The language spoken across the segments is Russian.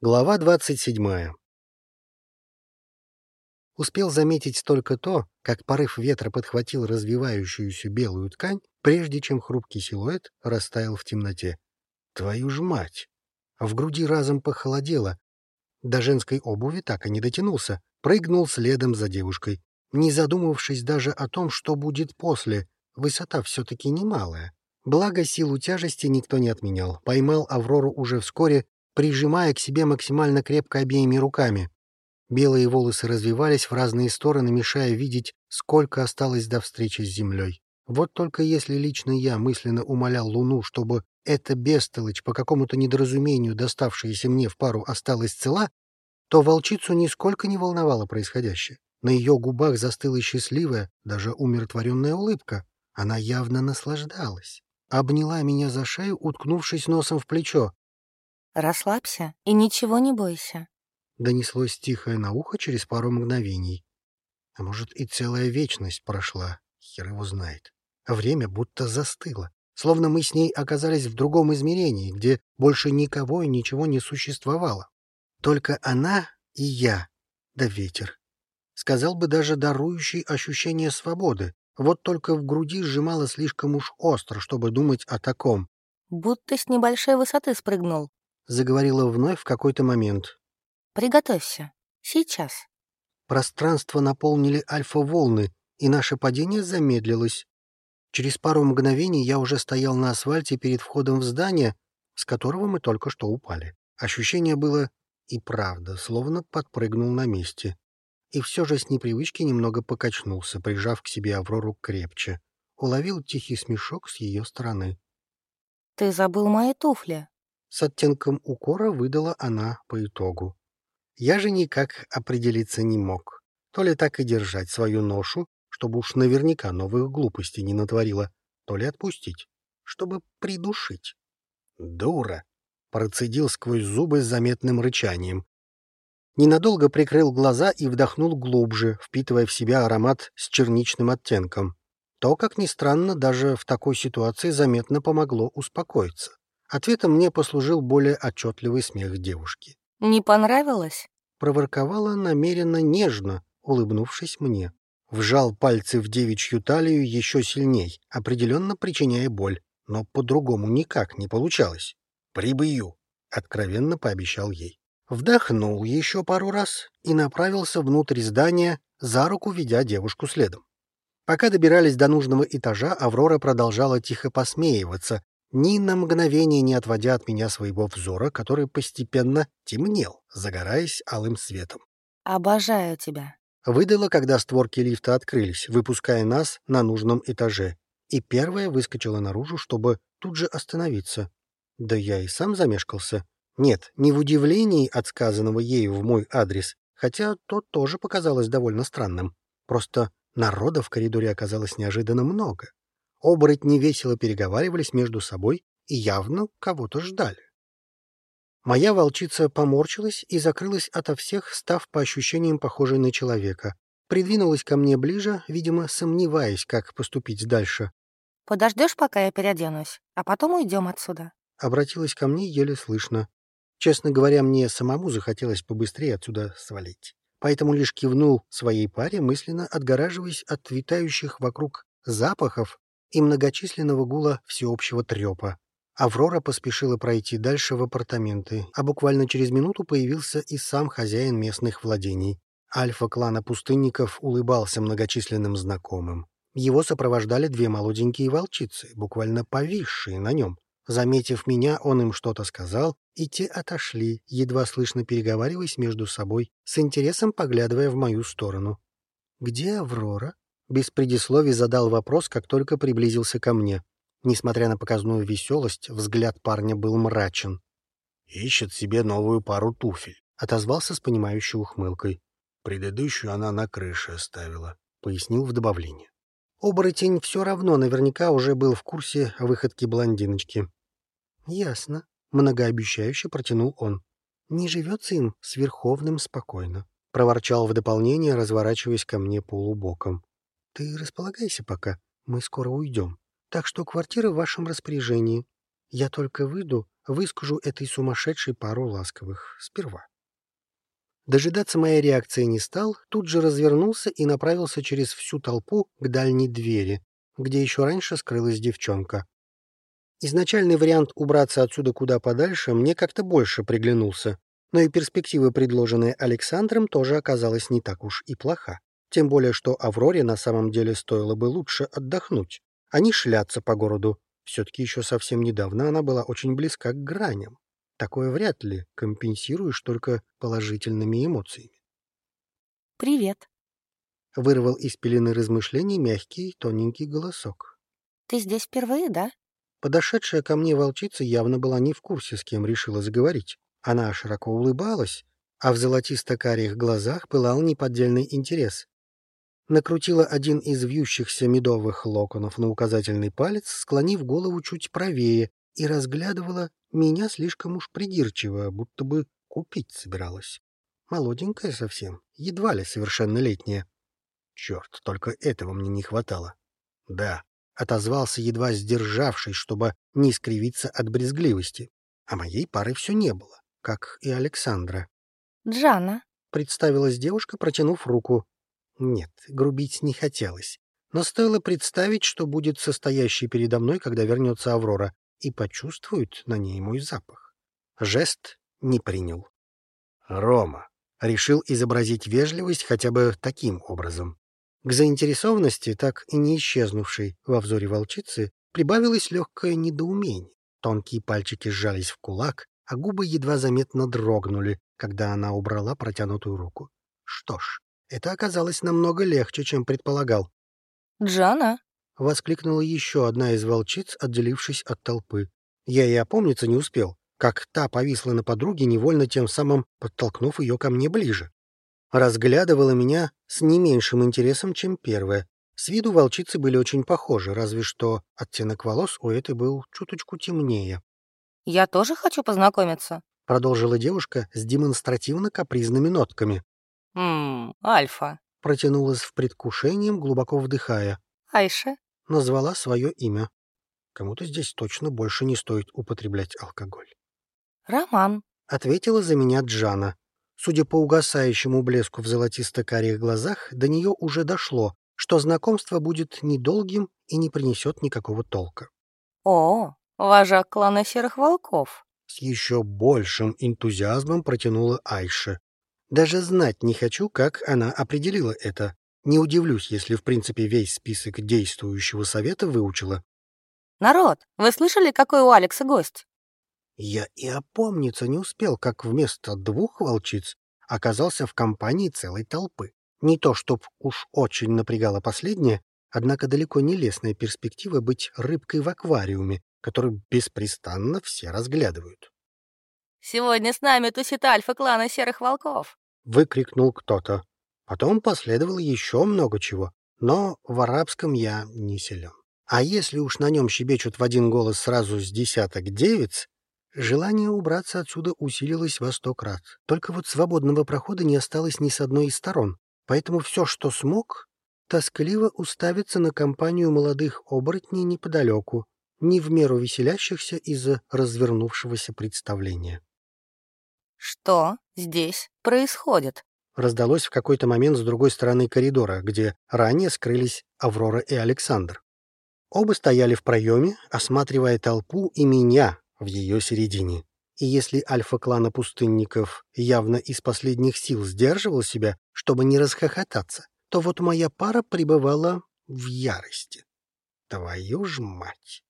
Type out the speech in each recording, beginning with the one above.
Глава двадцать седьмая. Успел заметить только то, как порыв ветра подхватил развивающуюся белую ткань, прежде чем хрупкий силуэт растаял в темноте. Твою ж мать! В груди разом похолодело. До женской обуви так и не дотянулся, прыгнул следом за девушкой, не задумавшись даже о том, что будет после. Высота все-таки немалая. Благо, силу тяжести никто не отменял. Поймал Аврору уже вскоре прижимая к себе максимально крепко обеими руками. Белые волосы развивались в разные стороны, мешая видеть, сколько осталось до встречи с землей. Вот только если лично я мысленно умолял Луну, чтобы эта бестолочь, по какому-то недоразумению доставшаяся мне в пару, осталась цела, то волчицу нисколько не волновало происходящее. На ее губах застыла счастливая, даже умиротворенная улыбка. Она явно наслаждалась. Обняла меня за шею, уткнувшись носом в плечо. Расслабься и ничего не бойся. Донеслось тихое на ухо через пару мгновений. А может, и целая вечность прошла, хер его знает. Время будто застыло, словно мы с ней оказались в другом измерении, где больше никого и ничего не существовало. Только она и я, да ветер. Сказал бы даже дарующий ощущение свободы, вот только в груди сжимало слишком уж остро, чтобы думать о таком. Будто с небольшой высоты спрыгнул заговорила вновь в какой-то момент. «Приготовься. Сейчас». Пространство наполнили альфа-волны, и наше падение замедлилось. Через пару мгновений я уже стоял на асфальте перед входом в здание, с которого мы только что упали. Ощущение было и правда, словно подпрыгнул на месте. И все же с непривычки немного покачнулся, прижав к себе Аврору крепче. Уловил тихий смешок с ее стороны. «Ты забыл мои туфли», с оттенком укора выдала она по итогу. Я же никак определиться не мог. То ли так и держать свою ношу, чтобы уж наверняка новых глупостей не натворила, то ли отпустить, чтобы придушить. «Дура!» — процедил сквозь зубы с заметным рычанием. Ненадолго прикрыл глаза и вдохнул глубже, впитывая в себя аромат с черничным оттенком. То, как ни странно, даже в такой ситуации заметно помогло успокоиться. Ответом мне послужил более отчетливый смех девушки. «Не понравилось?» Проворковала намеренно нежно, улыбнувшись мне. Вжал пальцы в девичью талию еще сильней, определенно причиняя боль, но по-другому никак не получалось. «Прибью», — откровенно пообещал ей. Вдохнул еще пару раз и направился внутрь здания, за руку ведя девушку следом. Пока добирались до нужного этажа, Аврора продолжала тихо посмеиваться, ни на мгновение не отводя от меня своего взора, который постепенно темнел, загораясь алым светом. «Обожаю тебя», — выдала, когда створки лифта открылись, выпуская нас на нужном этаже, и первая выскочила наружу, чтобы тут же остановиться. Да я и сам замешкался. Нет, не в удивлении от сказанного ею в мой адрес, хотя то тоже показалось довольно странным. Просто народа в коридоре оказалось неожиданно много. Оборотни весело переговаривались между собой и явно кого-то ждали. Моя волчица поморщилась и закрылась ото всех, став по ощущениям похожей на человека. Придвинулась ко мне ближе, видимо, сомневаясь, как поступить дальше. «Подождешь, пока я переоденусь, а потом уйдем отсюда?» Обратилась ко мне еле слышно. Честно говоря, мне самому захотелось побыстрее отсюда свалить. Поэтому лишь кивнул своей паре, мысленно отгораживаясь от витающих вокруг запахов и многочисленного гула всеобщего трепа. Аврора поспешила пройти дальше в апартаменты, а буквально через минуту появился и сам хозяин местных владений. Альфа клана пустынников улыбался многочисленным знакомым. Его сопровождали две молоденькие волчицы, буквально повисшие на нем. Заметив меня, он им что-то сказал, и те отошли, едва слышно переговариваясь между собой, с интересом поглядывая в мою сторону. «Где Аврора?» Без предисловий задал вопрос, как только приблизился ко мне. Несмотря на показную веселость, взгляд парня был мрачен. «Ищет себе новую пару туфель», — отозвался с понимающей ухмылкой. «Предыдущую она на крыше оставила», — пояснил в добавлении. Оборотень все равно наверняка уже был в курсе выходки блондиночки. «Ясно», — многообещающе протянул он. «Не живется им с Верховным спокойно», — проворчал в дополнение, разворачиваясь ко мне полубоком. Ты располагайся пока, мы скоро уйдем. Так что квартира в вашем распоряжении. Я только выйду, выскажу этой сумасшедшей пару ласковых сперва. Дожидаться моей реакции не стал, тут же развернулся и направился через всю толпу к дальней двери, где еще раньше скрылась девчонка. Изначальный вариант убраться отсюда куда подальше мне как-то больше приглянулся, но и перспектива, предложенная Александром, тоже оказалась не так уж и плоха. Тем более, что Авроре на самом деле стоило бы лучше отдохнуть, а не шляться по городу. Все-таки еще совсем недавно она была очень близка к граням. Такое вряд ли компенсируешь только положительными эмоциями. «Привет», — вырвал из пелены размышлений мягкий, тоненький голосок. «Ты здесь впервые, да?» Подошедшая ко мне волчица явно была не в курсе, с кем решила заговорить. Она широко улыбалась, а в золотисто-карих глазах пылал неподдельный интерес. Накрутила один из вьющихся медовых локонов на указательный палец, склонив голову чуть правее, и разглядывала меня слишком уж придирчиво, будто бы купить собиралась. Молоденькая совсем, едва ли совершеннолетняя. Черт, только этого мне не хватало. Да, отозвался, едва сдержавшись, чтобы не скривиться от брезгливости. А моей пары все не было, как и Александра. «Джана», — представилась девушка, протянув руку. Нет, грубить не хотелось. Но стоило представить, что будет состоящей передо мной, когда вернется Аврора, и почувствует на ней мой запах. Жест не принял. «Рома», — решил изобразить вежливость хотя бы таким образом. К заинтересованности, так и не исчезнувшей во взоре волчицы, прибавилось легкое недоумение. Тонкие пальчики сжались в кулак, а губы едва заметно дрогнули, когда она убрала протянутую руку. Что ж, это оказалось намного легче, чем предполагал. «Джана!» — воскликнула еще одна из волчиц, отделившись от толпы. Я и опомниться не успел, как та повисла на подруге, невольно тем самым подтолкнув ее ко мне ближе разглядывала меня с не меньшим интересом, чем первая. С виду волчицы были очень похожи, разве что оттенок волос у этой был чуточку темнее. «Я тоже хочу познакомиться», — продолжила девушка с демонстративно капризными нотками. «Ммм, Альфа», — протянулась в предвкушением, глубоко вдыхая. «Айша», — назвала свое имя. Кому-то здесь точно больше не стоит употреблять алкоголь. «Роман», — ответила за меня Джана. Судя по угасающему блеску в золотисто-карих глазах, до нее уже дошло, что знакомство будет недолгим и не принесет никакого толка. «О, вожак клана Серых Волков!» С еще большим энтузиазмом протянула Айша. Даже знать не хочу, как она определила это. Не удивлюсь, если в принципе весь список действующего совета выучила. «Народ, вы слышали, какой у Алекса гость?» Я и опомниться не успел, как вместо двух волчиц оказался в компании целой толпы. Не то, чтоб уж очень напрягало последнее, однако далеко не лестная перспектива быть рыбкой в аквариуме, который беспрестанно все разглядывают. «Сегодня с нами тусит альфа клана Серых Волков!» — выкрикнул кто-то. Потом последовало еще много чего, но в арабском я не силен. А если уж на нем щебечут в один голос сразу с десяток девиц, Желание убраться отсюда усилилось во сто крат. Только вот свободного прохода не осталось ни с одной из сторон. Поэтому все, что смог, тоскливо уставиться на компанию молодых оборотней неподалеку, не в меру веселящихся из-за развернувшегося представления. «Что здесь происходит?» раздалось в какой-то момент с другой стороны коридора, где ранее скрылись Аврора и Александр. Оба стояли в проеме, осматривая толпу и меня, в ее середине. И если альфа-клана пустынников явно из последних сил сдерживал себя, чтобы не расхохотаться, то вот моя пара пребывала в ярости. Твою ж мать!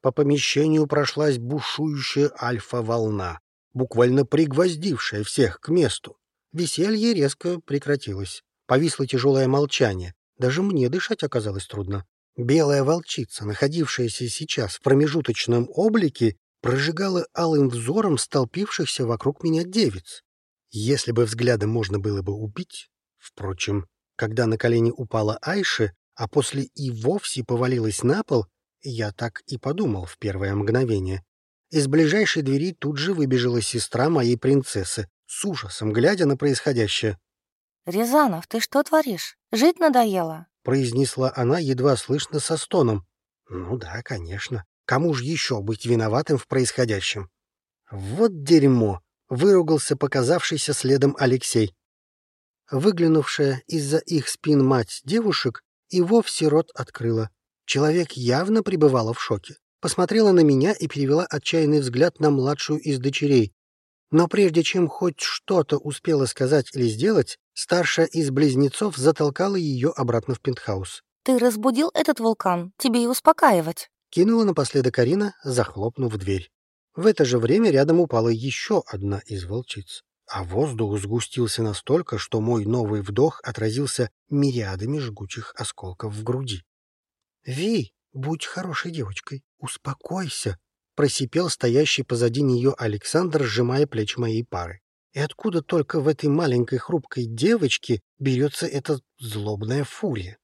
По помещению прошлась бушующая альфа-волна, буквально пригвоздившая всех к месту. Веселье резко прекратилось. Повисло тяжелое молчание. Даже мне дышать оказалось трудно. Белая волчица, находившаяся сейчас в промежуточном облике, прожигала алым взором столпившихся вокруг меня девиц. Если бы взглядом можно было бы убить... Впрочем, когда на колени упала Айши, а после и вовсе повалилась на пол, я так и подумал в первое мгновение. Из ближайшей двери тут же выбежала сестра моей принцессы, с ужасом глядя на происходящее. «Рязанов, ты что творишь? Жить надоело?» произнесла она едва слышно со стоном. «Ну да, конечно. Кому же еще быть виноватым в происходящем? Вот дерьмо! Выругался показавшийся следом Алексей. Выглянувшая из-за их спин мать девушек и вовсе рот открыла. Человек явно пребывала в шоке. Посмотрела на меня и перевела отчаянный взгляд на младшую из дочерей. Но прежде чем хоть что-то успела сказать или сделать, старшая из близнецов затолкала ее обратно в пентхаус. «Ты разбудил этот вулкан, тебе и успокаивать». Кинула напоследок Карина, захлопнув дверь. В это же время рядом упала еще одна из волчиц. А воздух сгустился настолько, что мой новый вдох отразился мириадами жгучих осколков в груди. «Ви, будь хорошей девочкой, успокойся», — просипел стоящий позади нее Александр, сжимая плечи моей пары. И откуда только в этой маленькой хрупкой девочке берется эта злобная фурия?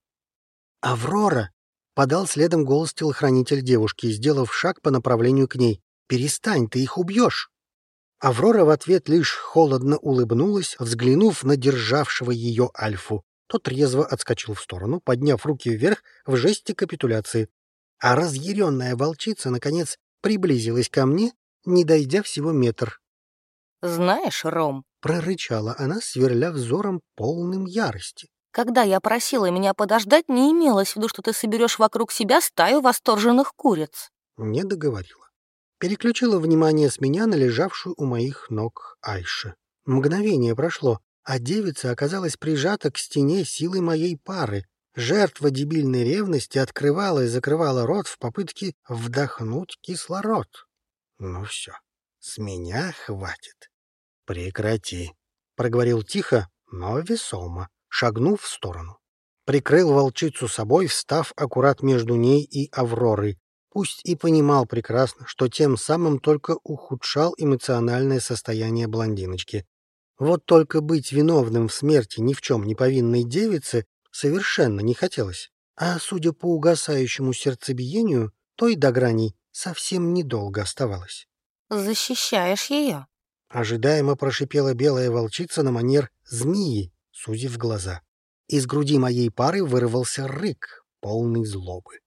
«Аврора!» — подал следом голос телохранитель девушки, сделав шаг по направлению к ней. «Перестань, ты их убьешь!» Аврора в ответ лишь холодно улыбнулась, взглянув на державшего ее Альфу. Тот резво отскочил в сторону, подняв руки вверх в жесте капитуляции. А разъяренная волчица, наконец, приблизилась ко мне, не дойдя всего метр. «Знаешь, Ром...» — прорычала она, сверля взором полным ярости. Когда я просила меня подождать, не имелось в виду, что ты соберешь вокруг себя стаю восторженных куриц. Не договорила. Переключила внимание с меня на лежавшую у моих ног Айше. Мгновение прошло, а девица оказалась прижата к стене силой моей пары. Жертва дебильной ревности открывала и закрывала рот в попытке вдохнуть кислород. Ну все, с меня хватит. Прекрати, — проговорил тихо, но весомо шагнув в сторону. Прикрыл волчицу собой, встав аккурат между ней и Авророй, пусть и понимал прекрасно, что тем самым только ухудшал эмоциональное состояние блондиночки. Вот только быть виновным в смерти ни в чем не повинной девицы совершенно не хотелось. А судя по угасающему сердцебиению, той до граней совсем недолго оставалось. «Защищаешь ее?» Ожидаемо прошипела белая волчица на манер змеи, сузив глаза. Из груди моей пары вырвался рык, полный злобы.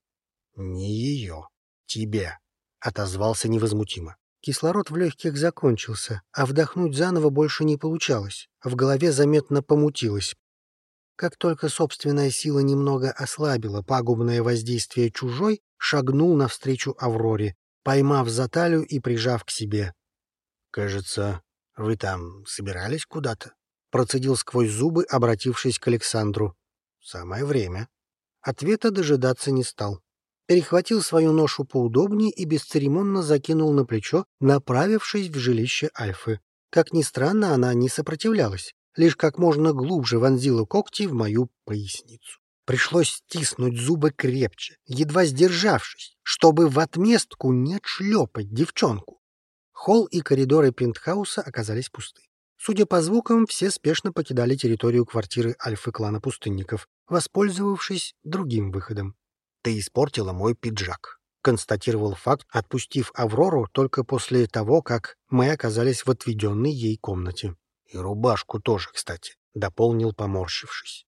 «Не ее, тебе», — отозвался невозмутимо. Кислород в легких закончился, а вдохнуть заново больше не получалось. В голове заметно помутилось. Как только собственная сила немного ослабила пагубное воздействие чужой, шагнул навстречу Авроре, поймав за талию и прижав к себе. «Кажется, вы там собирались куда-то?» Процедил сквозь зубы, обратившись к Александру. «Самое время». Ответа дожидаться не стал. Перехватил свою ношу поудобнее и бесцеремонно закинул на плечо, направившись в жилище Альфы. Как ни странно, она не сопротивлялась, лишь как можно глубже вонзила когти в мою поясницу. Пришлось стиснуть зубы крепче, едва сдержавшись, чтобы в отместку не отшлепать девчонку. Холл и коридоры пентхауса оказались пусты. Судя по звукам, все спешно покидали территорию квартиры альфы-клана пустынников, воспользовавшись другим выходом. «Ты испортила мой пиджак», — констатировал факт, отпустив Аврору только после того, как мы оказались в отведенной ей комнате. «И рубашку тоже, кстати», — дополнил, поморщившись.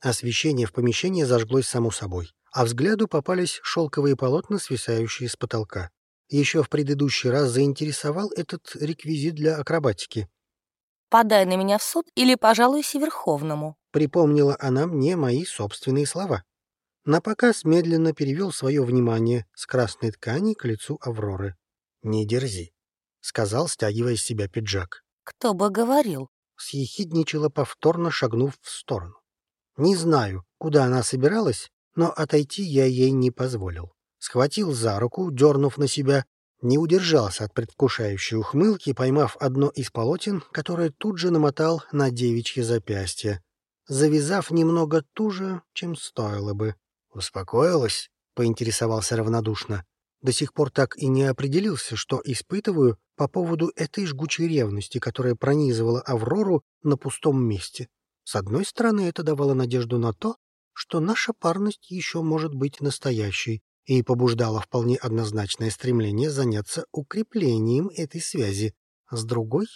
Освещение в помещении зажглось само собой, а взгляду попались шелковые полотна, свисающие с потолка. Еще в предыдущий раз заинтересовал этот реквизит для акробатики. «Подай на меня в суд или пожалуйся Верховному», — припомнила она мне мои собственные слова. На показ медленно перевел свое внимание с красной ткани к лицу Авроры. «Не дерзи», — сказал, стягивая с себя пиджак. «Кто бы говорил?» — съехидничала, повторно шагнув в сторону. Не знаю, куда она собиралась, но отойти я ей не позволил. Схватил за руку, дернув на себя, не удержался от предвкушающей ухмылки, поймав одно из полотен, которое тут же намотал на девичье запястье, завязав немного туже, чем стоило бы. «Успокоилась?» — поинтересовался равнодушно. До сих пор так и не определился, что испытываю по поводу этой жгучей ревности, которая пронизывала Аврору на пустом месте. С одной стороны, это давало надежду на то, что наша парность еще может быть настоящей, и побуждало вполне однозначное стремление заняться укреплением этой связи. С другой,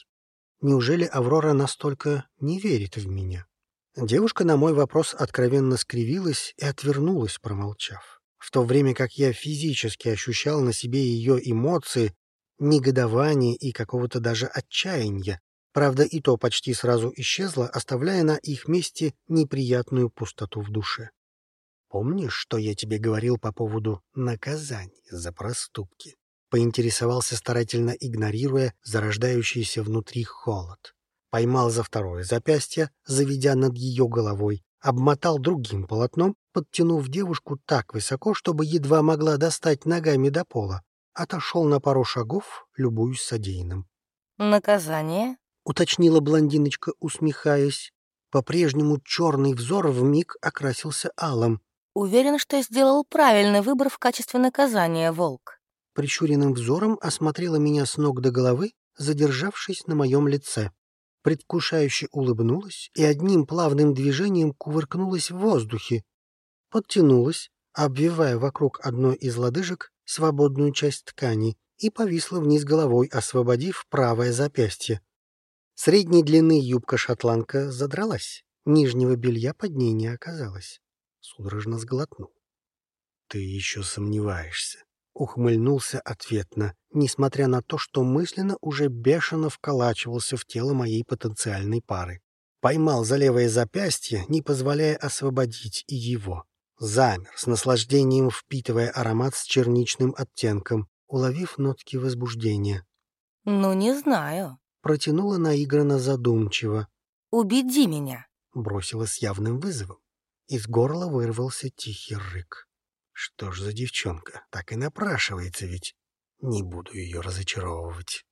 неужели Аврора настолько не верит в меня? Девушка на мой вопрос откровенно скривилась и отвернулась, промолчав. В то время как я физически ощущал на себе ее эмоции, негодования и какого-то даже отчаяния. Правда, и то почти сразу исчезло, оставляя на их месте неприятную пустоту в душе. «Помнишь, что я тебе говорил по поводу наказаний за проступки?» Поинтересовался, старательно игнорируя зарождающийся внутри холод. Поймал за второе запястье, заведя над ее головой, обмотал другим полотном, подтянув девушку так высоко, чтобы едва могла достать ногами до пола, отошел на пару шагов, любуясь содеянным. «Наказание?» — уточнила блондиночка, усмехаясь. По-прежнему черный взор вмиг окрасился алым. «Уверен, что я сделал правильный выбор в качестве наказания, волк». Прищуренным взором осмотрела меня с ног до головы, задержавшись на моем лице. Предвкушающе улыбнулась и одним плавным движением кувыркнулась в воздухе. Подтянулась, обвивая вокруг одной из лодыжек свободную часть ткани, и повисла вниз головой, освободив правое запястье. Средней длины юбка-шотландка задралась, нижнего белья под ней не оказалось. Судорожно сглотнул. — Ты еще сомневаешься? — ухмыльнулся ответно, несмотря на то, что мысленно уже бешено вколачивался в тело моей потенциальной пары. Поймал за левое запястье, не позволяя освободить и его. Замер, с наслаждением впитывая аромат с черничным оттенком, уловив нотки возбуждения. «Ну, не знаю», — протянула наигранно задумчиво. «Убеди меня», — бросила с явным вызовом. Из горла вырвался тихий рык. Что ж за девчонка, так и напрашивается ведь. Не буду ее разочаровывать.